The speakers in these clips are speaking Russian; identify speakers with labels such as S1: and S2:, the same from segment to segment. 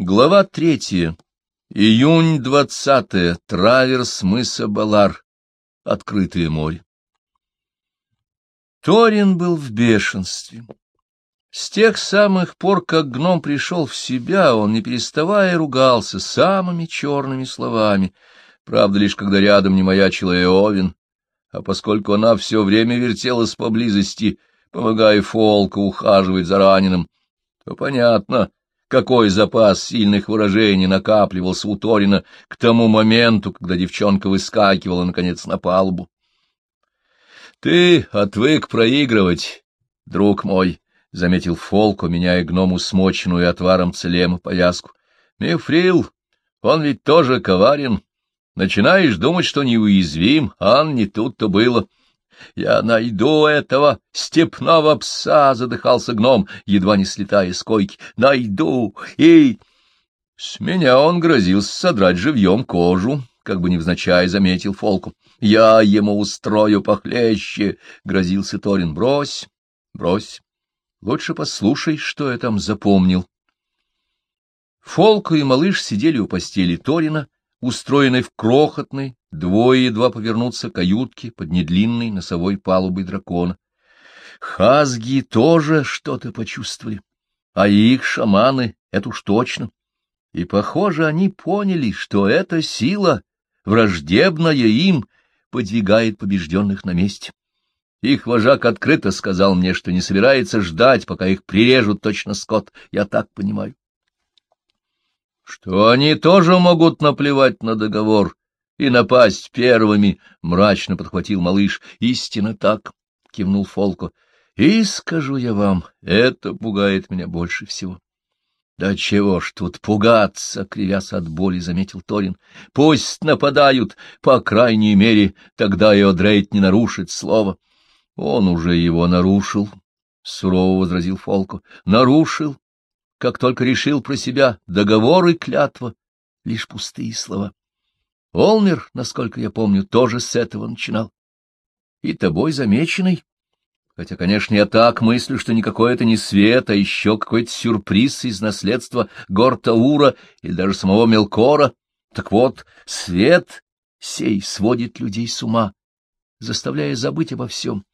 S1: Глава третья. Июнь двадцатое. Траверс мыса Балар. Открытое море. Торин был в бешенстве. С тех самых пор, как гном пришел в себя, он, не переставая, ругался самыми черными словами. Правда, лишь когда рядом не маячила Иовин, а поскольку она все время вертелась поблизости, помогая Фолку ухаживать за раненым, то понятно — какой запас сильных выражений накапливался у Торина к тому моменту, когда девчонка выскакивала, наконец, на палубу. — Ты отвык проигрывать, друг мой, — заметил Фолко, меняя гному смоченную отваром целема повязку. — Мефрил, он ведь тоже коварен. Начинаешь думать, что неуязвим, а не тут-то было. — я найду этого степного пса, — задыхался гном, едва не слетая с койки. Найду и... С меня он грозился содрать живьем кожу, как бы невзначай заметил Фолку. Я ему устрою похлеще, — грозился Торин. Брось, брось. Лучше послушай, что я там запомнил. Фолку и малыш сидели у постели Торина, устроенной в крохотной, Двое едва повернуться каютки под недлинной носовой палубой дракона. Хазги тоже что-то почувствовали, а их шаманы — это уж точно. И, похоже, они поняли, что эта сила, враждебная им, подвигает побежденных на месте. Их вожак открыто сказал мне, что не собирается ждать, пока их прирежут точно скот, я так понимаю. Что они тоже могут наплевать на договор и напасть первыми, — мрачно подхватил малыш. — Истинно так, — кивнул Фолко. — И скажу я вам, это пугает меня больше всего. — Да чего ж тут пугаться, — кривясь от боли, заметил Торин. — Пусть нападают, по крайней мере, тогда и Одрейт не нарушит слово. — Он уже его нарушил, — сурово возразил Фолко. — Нарушил, как только решил про себя договор и клятва, лишь пустые слова. Олмер, насколько я помню, тоже с этого начинал. И тобой замеченный. Хотя, конечно, я так мыслю, что никакой это не свет, а еще какой-то сюрприз из наследства Гортаура или даже самого Мелкора. Так вот, свет сей сводит людей с ума, заставляя забыть обо всем,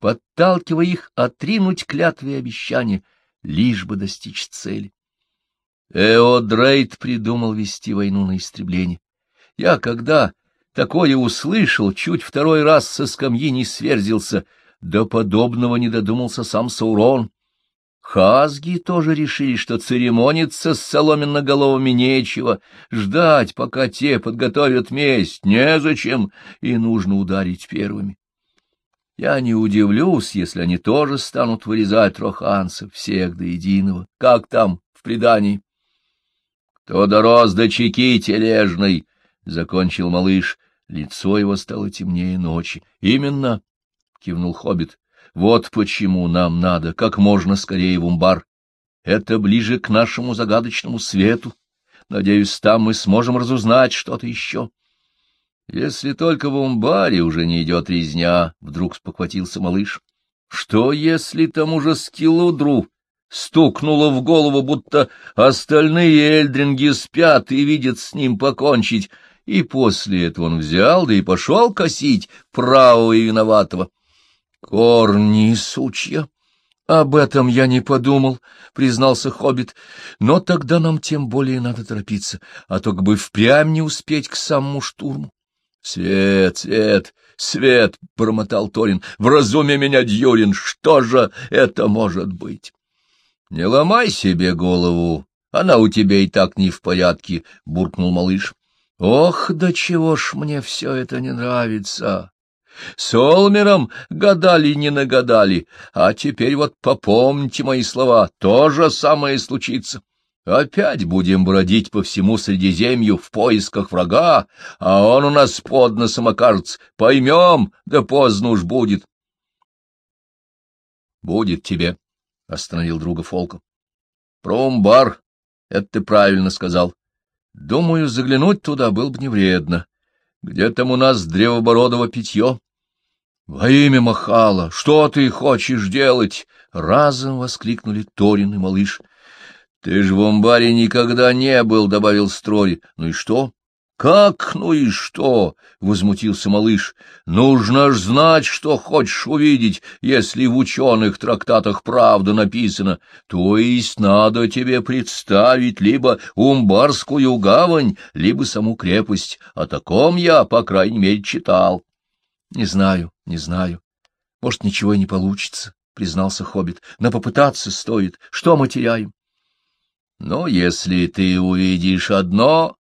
S1: подталкивая их отринуть клятвы и обещания, лишь бы достичь цели. Эодрейд придумал вести войну на истребление. Я, когда такое услышал, чуть второй раз со скамьи не сверзился, до подобного не додумался сам Саурон. Хазги тоже решили, что церемониться с соломенноголовыми нечего, ждать, пока те подготовят месть, незачем, и нужно ударить первыми. Я не удивлюсь, если они тоже станут вырезать роханцев, всех до единого, как там в предании. Кто дорос до чеки тележной, — закончил малыш. Лицо его стало темнее ночи. — Именно, — кивнул хоббит. — Вот почему нам надо как можно скорее в умбар. Это ближе к нашему загадочному свету. Надеюсь, там мы сможем разузнать что-то еще. — Если только в умбаре уже не идет резня, — вдруг спохватился малыш. — Что, если тому же скилудру стукнуло в голову, будто остальные эльдринги спят и видят с ним покончить? и после этого он взял, да и пошел косить правого и виноватого. — Корни, сучья! Об этом я не подумал, — признался Хоббит. — Но тогда нам тем более надо торопиться, а то как бы впрямь не успеть к самому штурму. — Свет, свет, свет! — промотал Торин. — Вразуми меня, Дьюрин, что же это может быть? — Не ломай себе голову, она у тебя и так не в порядке, — буркнул малыш. Ох, да чего ж мне все это не нравится! С Олмером гадали, не нагадали, а теперь вот попомните мои слова, то же самое случится. Опять будем бродить по всему Средиземью в поисках врага, а он у нас под носом окажется. Поймем, да поздно уж будет. — Будет тебе, — остановил друга Фолка. — Про умбар, это ты правильно сказал. Думаю, заглянуть туда было бы не вредно. Где там у нас древобородово питье? — Во имя Махала, что ты хочешь делать? — разом воскликнули Торин и малыш. Ты ж в амбаре никогда не был, — добавил Строй. Ну и что? Как, ну и что? — возмутился малыш. Нужно ж знать, что хочешь увидеть, если в ученых трактатах правда написано. То есть надо тебе представить либо Умбарскую гавань, либо саму крепость. О таком я, по крайней мере, читал.
S2: — Не знаю, не знаю. Может, ничего и не получится, — признался Хоббит. — Но попытаться стоит. Что мы теряем?
S1: — Но если ты увидишь одно,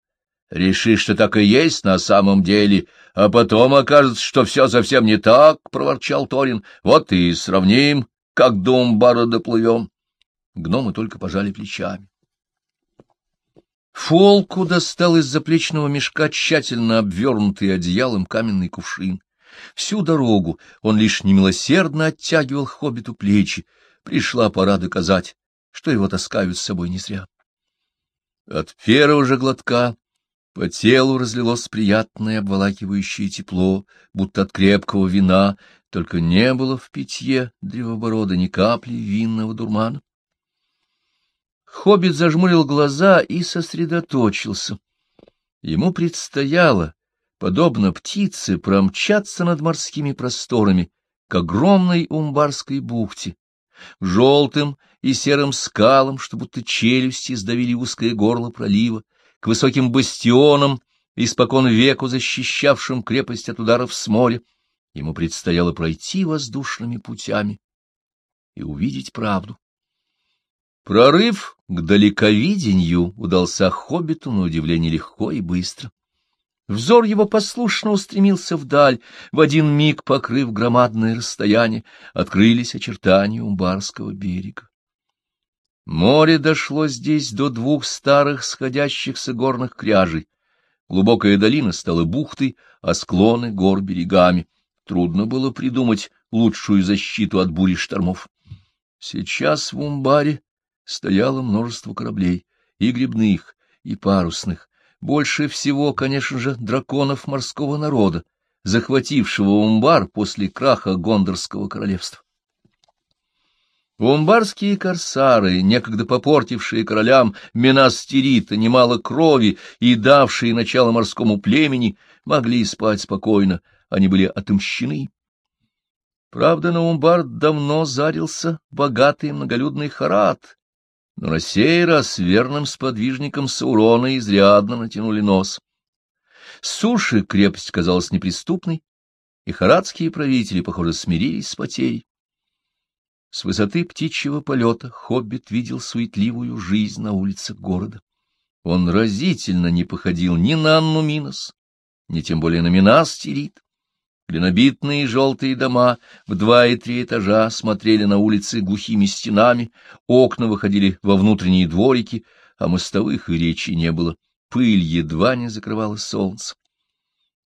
S1: решишь, что так и есть на самом деле, а потом окажется, что все совсем не так, — проворчал Торин. — Вот и сравним, как до Умбара доплывем. Гномы только пожали плечами.
S2: Фолку достал из заплечного мешка тщательно обвернутый одеялом каменный кувшин. Всю дорогу он лишь немилосердно оттягивал хоббиту плечи. Пришла пора доказать, что его таскают с собой не зря. От первого же глотка по телу разлилось приятное обволакивающее тепло, будто от крепкого вина, только не было в питье древоборода ни капли винного дурмана. Хоббит зажмурил глаза и сосредоточился. Ему предстояло подобно птице, промчаться над морскими просторами к огромной Умбарской бухте, желтым и серым скалам, что будто челюсти сдавили узкое горло пролива, к высоким бастионам, испокон веку защищавшим крепость от ударов с моря. Ему предстояло пройти воздушными путями и увидеть правду. Прорыв к далековидению удался хоббиту на удивление легко и быстро. Взор его послушно устремился вдаль, в один миг покрыв громадное расстояние, открылись очертания Умбарского берега. Море дошло здесь до двух старых сходящихся горных кряжей. Глубокая долина стала бухтой, а склоны гор берегами. Трудно было придумать лучшую защиту от бури штормов. Сейчас в Умбаре стояло множество кораблей, и грибных, и парусных, больше всего, конечно же, драконов морского народа, захватившего Умбар после краха Гондорского королевства. Умбарские корсары, некогда попортившие королям Менастерита немало крови и давшие начало морскому племени, могли спать спокойно, они были отомщены. Правда, на Умбар давно зарился богатый многолюдный харат, но на сей раз верным сподвижникам Саурона изрядно натянули нос. С суши крепость казалась неприступной, и харадские правители, похоже, смирились с потерей. С высоты птичьего полета хоббит видел суетливую жизнь на улицах города. Он разительно не походил ни на Анну Минос, ни тем более на Минас Тирит. Глинобитные желтые дома в два и три этажа смотрели на улицы глухими стенами, окна выходили во внутренние дворики, а мостовых и речи не было, пыль едва не закрывала солнце.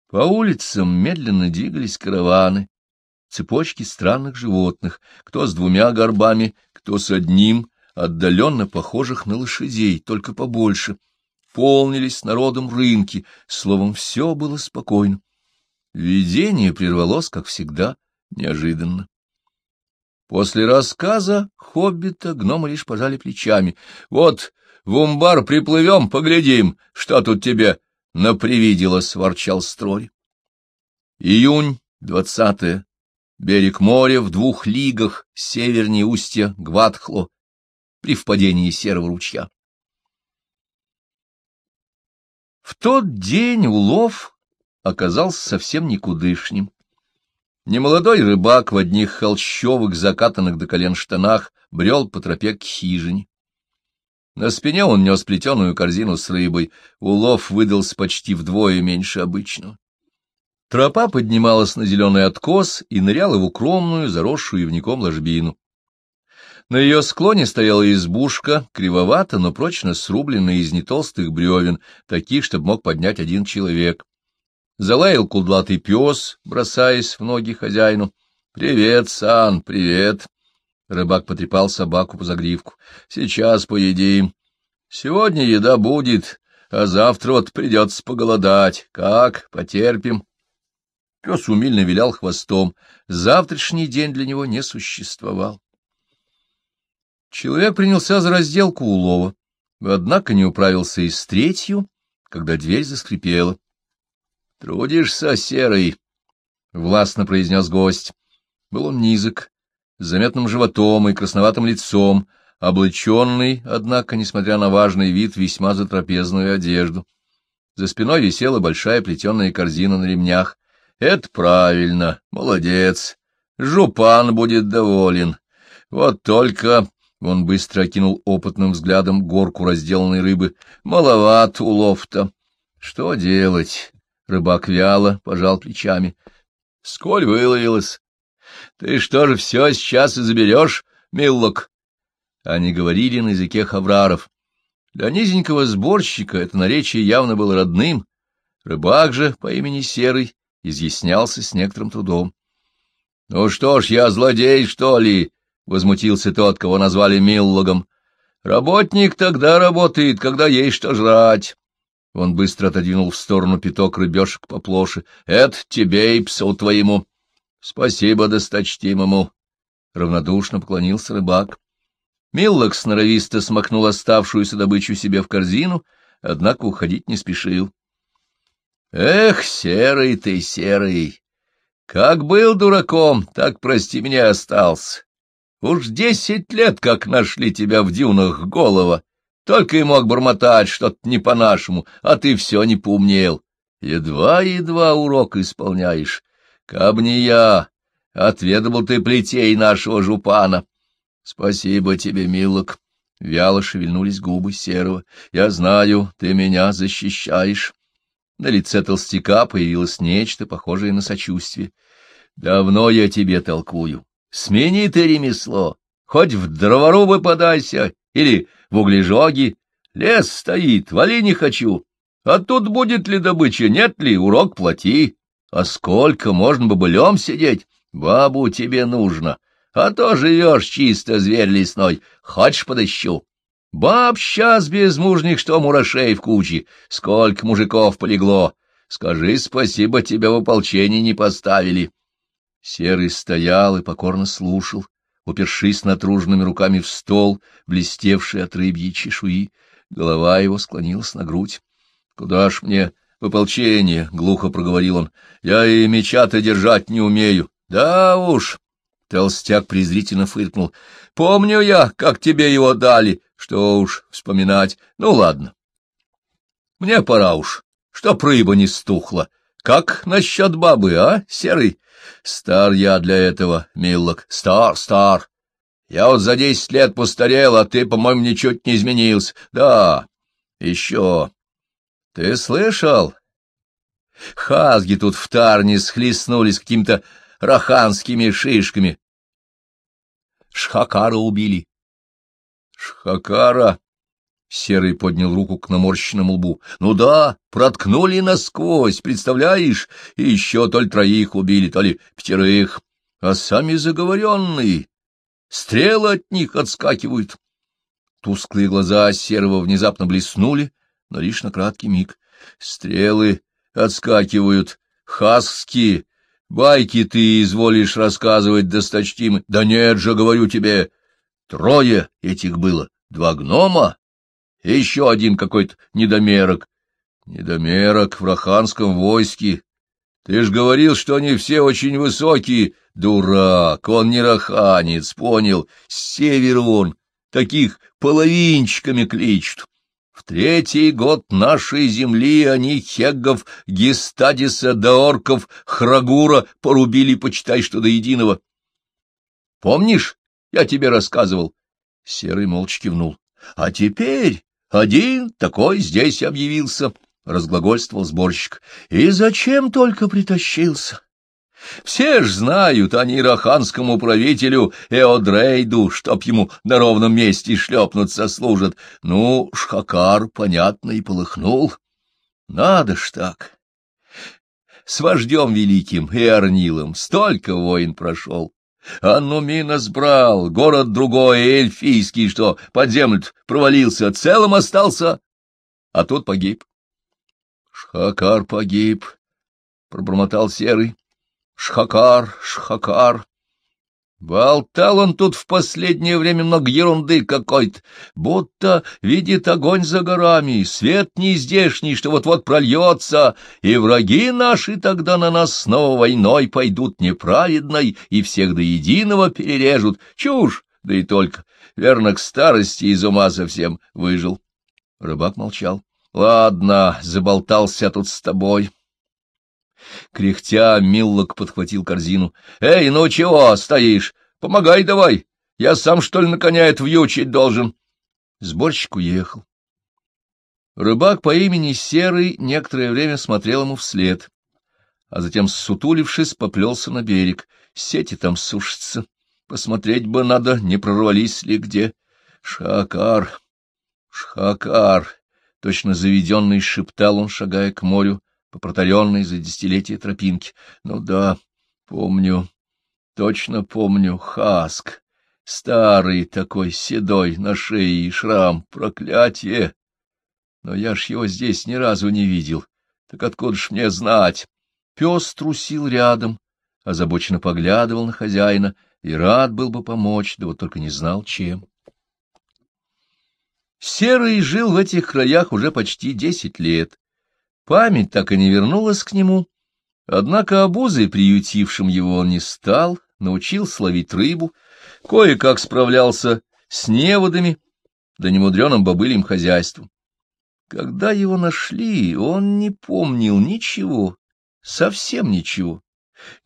S2: По улицам медленно двигались караваны, цепочки странных животных, кто с двумя горбами, кто с одним, отдаленно похожих на лошадей, только побольше. Полнились народом рынки, словом, все было спокойно. Видение прервалось, как всегда, неожиданно. После рассказа хоббита гномы лишь пожали плечами. — Вот в умбар приплывем, поглядим, что тут тебе напривиделось, — ворчал строй. Июнь, двадцатое. Берег моря в двух лигах севернее устья Гватхло при впадении серого ручья. В тот день улов оказался совсем никудышним. Немолодой рыбак в одних холщовых, закатанных до колен штанах, брел по тропе к хижине. На спине он нес плетеную корзину с рыбой, улов выдался почти вдвое меньше обычного. Тропа поднималась на зеленый откос и ныряла в укромную, заросшую ивником ложбину. На ее склоне стояла избушка, кривовато, но прочно срубленная из нетолстых бревен, таких, чтобы мог поднять один человек. Залаял кудлатый пес, бросаясь в ноги хозяину. — Привет, Сан, привет! Рыбак потрепал собаку по загривку. — Сейчас поедим. Сегодня еда будет, а завтра вот придется поголодать. Как, потерпим? Пес умильно вилял хвостом. Завтрашний день для него не существовал. Человек принялся за разделку улова. Однако не управился и с третью, когда дверь заскрипела. — Трудишься, серый, — властно произнес гость. Был он низок, с заметным животом и красноватым лицом, облаченный, однако, несмотря на важный вид, весьма затрапезную одежду. За спиной висела большая плетеная корзина на ремнях. — Это правильно, молодец. Жупан будет доволен. Вот только... Он быстро окинул опытным взглядом горку разделанной рыбы. Маловат улов-то. Что делать? Рыбак вяло пожал плечами. Сколь выловилось. Ты что же все сейчас и заберешь, миллок? Они говорили на языке хавраров. Для низенького сборщика это наречие явно было родным. Рыбак же по имени Серый изъяснялся с некоторым трудом. — Ну что ж, я злодей, что ли? — возмутился тот, кого назвали Миллогом. — Работник тогда работает, когда есть что жрать. Он быстро отодвинул в сторону пяток рыбешек поплоше. — Это тебе и псу твоему. — Спасибо досточтимому. Равнодушно поклонился рыбак. Миллок сноровисто смахнул оставшуюся добычу себе в корзину, однако уходить не спешил. — Эх, серый ты, серый! Как был дураком, так, прости меня, остался. Уж десять лет, как нашли тебя в дюнах голова. Только и мог бормотать что-то не по-нашему, а ты все не поумнел. Едва-едва урок исполняешь. Каб не я, отведал ты плетей нашего жупана. Спасибо тебе, милок. Вяло шевельнулись губы серого. Я знаю, ты меня защищаешь. На лице толстяка появилось нечто похожее на сочувствие. Давно я тебе толкую. Смени ты ремесло. Хоть в дроворубы подайся или в углежоги. Лес стоит, вали не хочу. А тут будет ли добыча, нет ли, урок плати. А сколько можно бобылем сидеть? Бабу тебе нужно. А то живешь чисто зверь лесной. Хочешь подыщу? Баб сейчас безмужних, что мурашей в куче. Сколько мужиков полегло. Скажи спасибо, тебя в ополчении не поставили. Серый стоял и покорно слушал, упершись натруженными руками в стол, блестевший от рыбьей чешуи. Голова его склонилась на грудь. — Куда ж мне в ополчение? — глухо проговорил он. — Я и меча-то держать не умею. — Да уж! — толстяк презрительно фыркнул. — Помню я, как тебе его дали. Что уж вспоминать. Ну, ладно. Мне пора уж, чтоб рыба не стухла. Как насчет бабы, а, серый? Стар я для этого, миллок. Стар, стар. Я вот за десять лет постарел, а ты, по-моему, ничуть не изменился. Да, еще. Ты слышал? Хазги тут в Тарне схлестнулись какими-то раханскими шишками. Шхакара убили. Шхакара? Серый поднял руку к наморщенному лбу. — Ну да, проткнули насквозь, представляешь? И еще то ли троих убили, то ли пятерых. А сами заговоренные. Стрелы от них отскакивают. Тусклые глаза Серого внезапно блеснули, но лишь на краткий миг. Стрелы отскакивают. Хаски, байки ты изволишь рассказывать, досточтимый. Да нет же, говорю тебе, трое этих было, два гнома и еще один какой-то недомерок. Недомерок в раханском войске. Ты ж говорил, что они все очень высокие. Дурак, он не раханец, понял, с севера он, таких половинчиками кличут. В третий год нашей земли они хеггов, гестадиса да орков, храгура порубили, почитай, что до единого. Помнишь, я тебе рассказывал? Серый молча кивнул. А теперь один такой здесь объявился, — разглагольствовал сборщик. — И зачем только притащился? Все ж знают они раханскому правителю Эодрейду, чтоб ему на ровном месте шлепнуться служат. Ну, Шхакар, понятно, и полыхнул. Надо ж так. С вождем великим и Арнилом столько войн прошел. Аннумина сбрал, город другой, эльфийский, что под землю провалился, целым остался, а тут погиб. Шхакар погиб, — пробормотал Серый. Шхакар, Шхакар.
S1: Болтал он тут в последнее время много ерунды какой-то, будто видит огонь за горами, свет нездешний, что вот-вот прольется, и враги наши тогда на нас снова войной пойдут неправедной и всех до единого перережут. Чушь, да и только. Верно, к старости из ума совсем выжил. Рыбак молчал. — Ладно, заболтался тут с тобой. Кряхтя, Миллок подхватил корзину. — Эй, ну чего стоишь? Помогай давай. Я сам, что ли, на коня это вьючить должен? Сборщик уехал. Рыбак по имени Серый некоторое время смотрел ему вслед, а затем, сутулившись, поплелся на берег. Сети там сушатся. Посмотреть бы надо, не прорвались ли где. Шакар, Шакар, точно заведенный шептал он, шагая к морю, по протаренной за десятилетия тропинке. Ну да, помню, точно помню, Хаск, старый такой, седой, на шее шрам, проклятие! Но я ж его здесь ни разу не видел, так откуда ж мне знать? Пес трусил рядом, озабоченно поглядывал на хозяина и рад был бы помочь, да вот только не знал, чем. Серый жил в этих краях уже почти десять лет, Память так и не вернулась к нему, однако обузой, приютившим его, он не стал, научился ловить рыбу, кое-как справлялся с неводами, да немудреным бобылем хозяйством. Когда его нашли, он не помнил ничего, совсем ничего,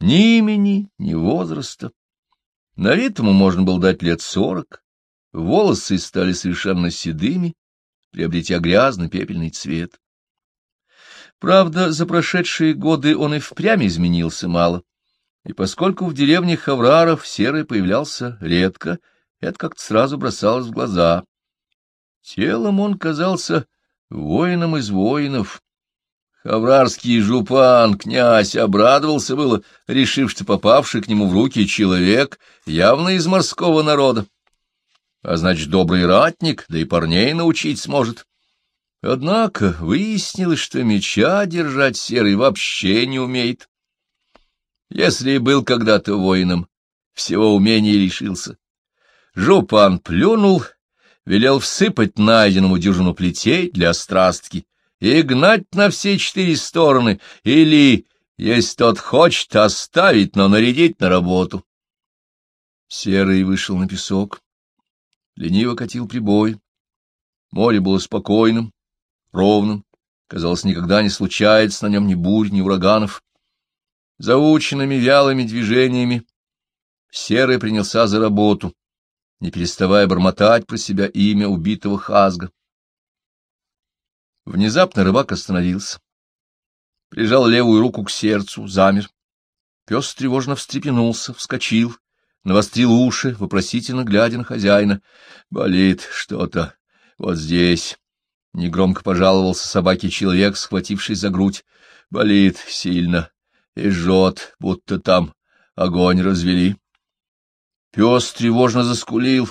S1: ни имени, ни возраста. На вид ему можно было дать лет сорок, волосы стали совершенно седыми, приобретя грязный пепельный цвет. Правда, за прошедшие годы он и впрямь изменился мало, и поскольку в деревне Хавраров серый появлялся редко, это как-то сразу бросалось в глаза. Телом он казался воином из воинов. Хаврарский жупан, князь, обрадовался было, решив, что попавший к нему в руки человек явно из морского народа. А значит, добрый ратник, да и парней научить сможет. Однако выяснилось, что меча держать серый вообще не умеет. Если и был когда-то воином, всего умения лишился. Жупан плюнул, велел всыпать найденному дюжину плетей для страстки и гнать на все четыре стороны, или, если тот хочет, оставить, но нарядить на работу. Серый вышел на песок. Лениво катил прибой. Море было спокойным, ровным, казалось, никогда не случается на нем ни бурь, ни ураганов. Заученными вялыми движениями Серый принялся за работу, не переставая бормотать про себя имя убитого Хазга. Внезапно рыбак остановился, прижал левую руку к сердцу, замер. Пес тревожно встрепенулся, вскочил, навострил уши, вопросительно глядя на хозяина. Болит что-то вот здесь. Негромко пожаловался собаке человек, схвативший за грудь. Болит сильно и жжет, будто там огонь развели. Пес тревожно заскулил,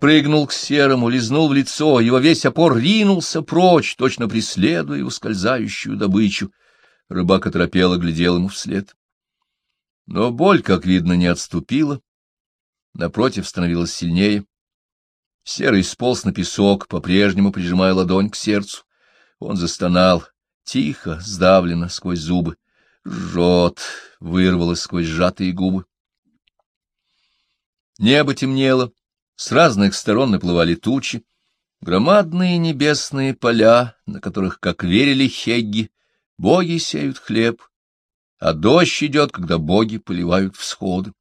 S1: прыгнул к серому, лизнул в лицо, его весь опор ринулся прочь, точно преследуя ускользающую добычу. Рыбак оторопело глядел ему вслед. Но боль, как видно, не отступила, напротив, становилась сильнее. Серый сполз на песок, по-прежнему прижимая ладонь к сердцу. Он застонал, тихо, сдавленно, сквозь зубы. Жжет, вырвалось сквозь сжатые губы. Небо темнело, с разных сторон наплывали тучи, громадные небесные поля, на которых, как верили хегги, боги сеют хлеб, а дождь идет, когда боги поливают всходы.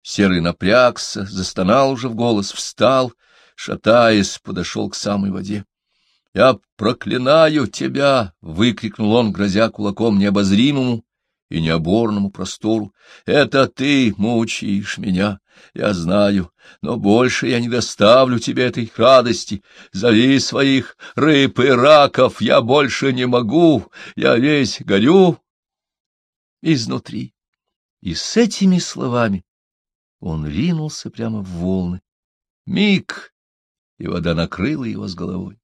S1: Серый напрягся, застонал уже в голос, встал — шатаясь, подошел к самой воде. — Я проклинаю тебя! — выкрикнул он, грозя кулаком необозримому и необорному простору. — Это ты мучаешь меня, я знаю, но больше я не доставлю тебе этой радости. Зови своих рыб и раков, я больше не могу, я весь горю изнутри. И с этими словами он ринулся прямо в волны. Миг, и вода накрыла его с головой.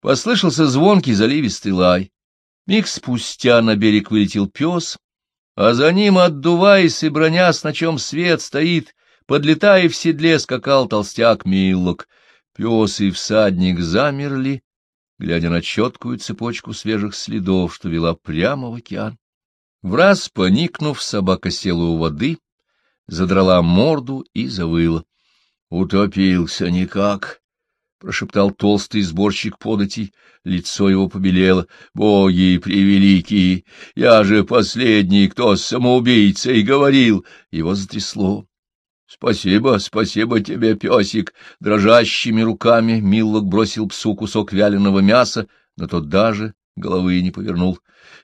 S1: Послышался звонкий заливистый лай. Миг спустя на берег вылетел пес, а за ним, отдуваясь и бронясь, на чем свет стоит, подлетая в седле, скакал толстяк Миллок. Пес и всадник замерли, глядя на четкую цепочку свежих следов, что вела прямо в океан. Враз поникнув, собака села у воды, задрала морду и завыла. Утопился никак, — прошептал толстый сборщик податей. Лицо его побелело. — Боги превеликие! Я же последний, кто с самоубийцей говорил! Его затрясло. — Спасибо, спасибо тебе, песик! Дрожащими руками Миллок бросил псу кусок вяленого мяса, но тот даже головы не повернул.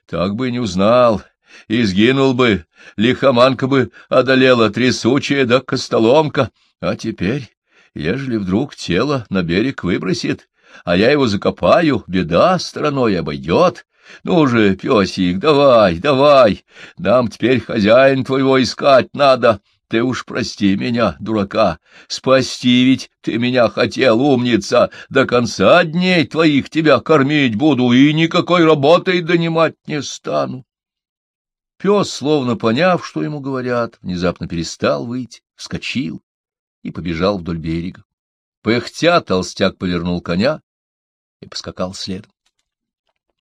S1: Так бы не узнал, и сгинул бы, лихоманка бы одолела, трясучая да костоломка. А теперь, ежели вдруг тело на берег выбросит, а я его закопаю, беда стороной обойдет. Ну же, песик, давай, давай, нам теперь хозяин твоего искать надо. Ты уж прости меня, дурака, спасти ведь ты меня хотел, умница, до конца дней твоих тебя кормить буду и никакой работой донимать не стану. Пес, словно поняв, что ему говорят, внезапно перестал выйти, вскочил и побежал вдоль берега. Пыхтя толстяк повернул коня и поскакал следом.